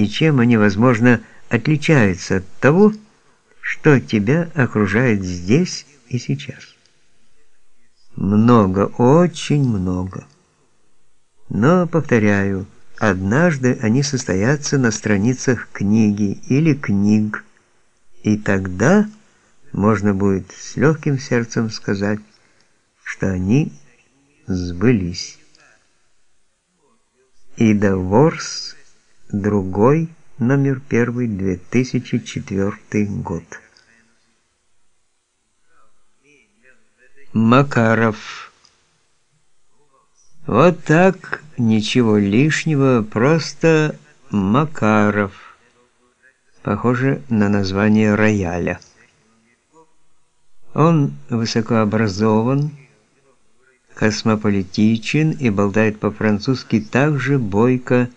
и чем они, возможно, отличаются от того, что тебя окружает здесь и сейчас. Много, очень много. Но, повторяю, однажды они состоятся на страницах книги или книг, и тогда можно будет с легким сердцем сказать, что они сбылись. Ида Ворс, другой, номер первый, 2004 год. Макаров. Вот так, ничего лишнего, просто Макаров. Похоже на название рояля. Он высокообразован, космополитичен и болтает по-французски так же бойко,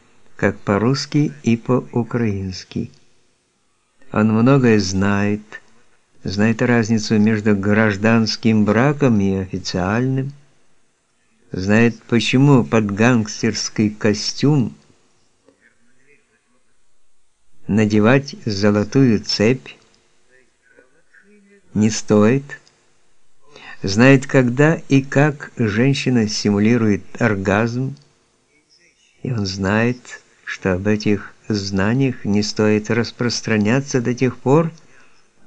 как по-русски и по-украински. Он многое знает, знает разницу между гражданским браком и официальным, знает, почему под гангстерский костюм надевать золотую цепь не стоит, знает, когда и как женщина симулирует оргазм, и он знает, что об этих знаниях не стоит распространяться до тех пор,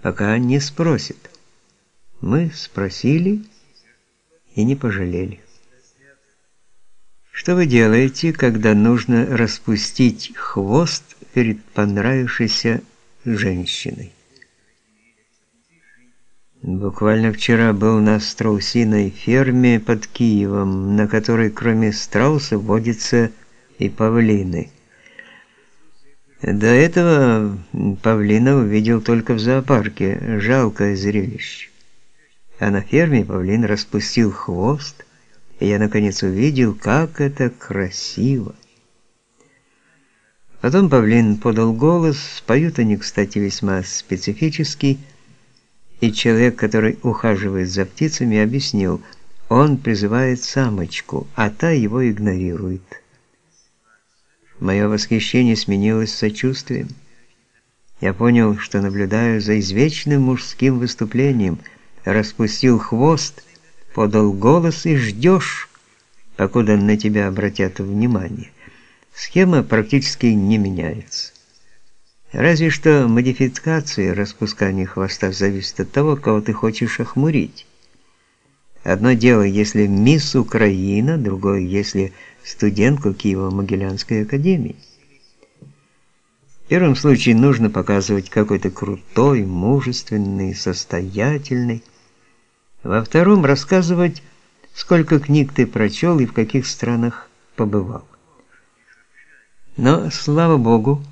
пока не спросит. Мы спросили и не пожалели. Что вы делаете, когда нужно распустить хвост перед понравившейся женщиной? Буквально вчера был на страусиной ферме под Киевом, на которой кроме страусов водятся и павлины. До этого павлина увидел только в зоопарке, жалкое зрелище. А на ферме павлин распустил хвост, и я наконец увидел, как это красиво. Потом павлин подал голос, поют они, кстати, весьма специфический, и человек, который ухаживает за птицами, объяснил, он призывает самочку, а та его игнорирует. Мое восхищение сменилось сочувствием. Я понял, что наблюдаю за извечным мужским выступлением, распустил хвост, подал голос и ждешь, покуда на тебя обратят внимание. Схема практически не меняется. Разве что модификация распускания хвоста зависит от того, кого ты хочешь охмурить. Одно дело, если мисс Украина, другое, если студентку Киево-Могилянской академии. В первом случае нужно показывать какой-то крутой, мужественный, состоятельный. Во втором рассказывать, сколько книг ты прочел и в каких странах побывал. Но, слава богу,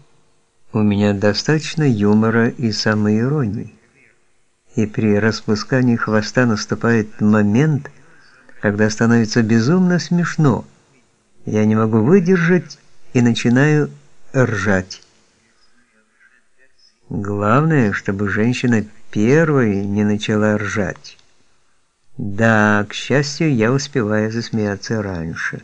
у меня достаточно юмора и самоиронии. И при распускании хвоста наступает момент, когда становится безумно смешно. Я не могу выдержать и начинаю ржать. Главное, чтобы женщина первой не начала ржать. Да, к счастью, я успеваю засмеяться раньше.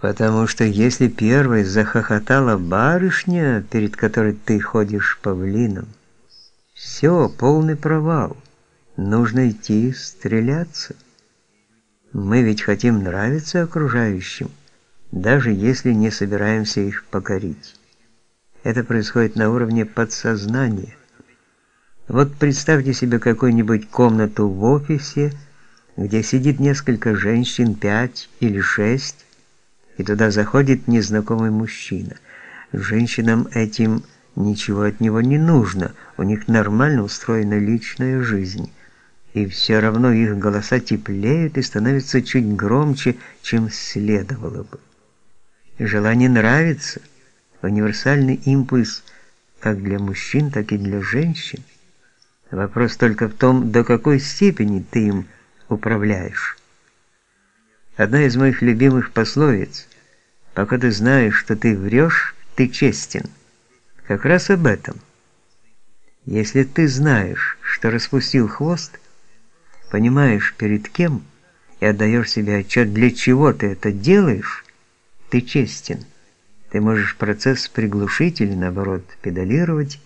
Потому что если первой захохотала барышня, перед которой ты ходишь павлином, все, полный провал. Нужно идти стреляться. Мы ведь хотим нравиться окружающим, даже если не собираемся их покорить. Это происходит на уровне подсознания. Вот представьте себе какую-нибудь комнату в офисе, где сидит несколько женщин, пять или шесть, и туда заходит незнакомый мужчина. Женщинам этим ничего от него не нужно, у них нормально устроена личная жизнь. И все равно их голоса теплеют и становятся чуть громче, чем следовало бы. Желание нравится, универсальный импульс как для мужчин, так и для женщин. Вопрос только в том, до какой степени ты им управляешь. Одна из моих любимых пословиц «Пока ты знаешь, что ты врешь, ты честен» как раз об этом. Если ты знаешь, что распустил хвост, понимаешь, перед кем, и отдаешь себе отчет, для чего ты это делаешь, ты честен. Ты можешь процесс приглушить или наоборот педалировать,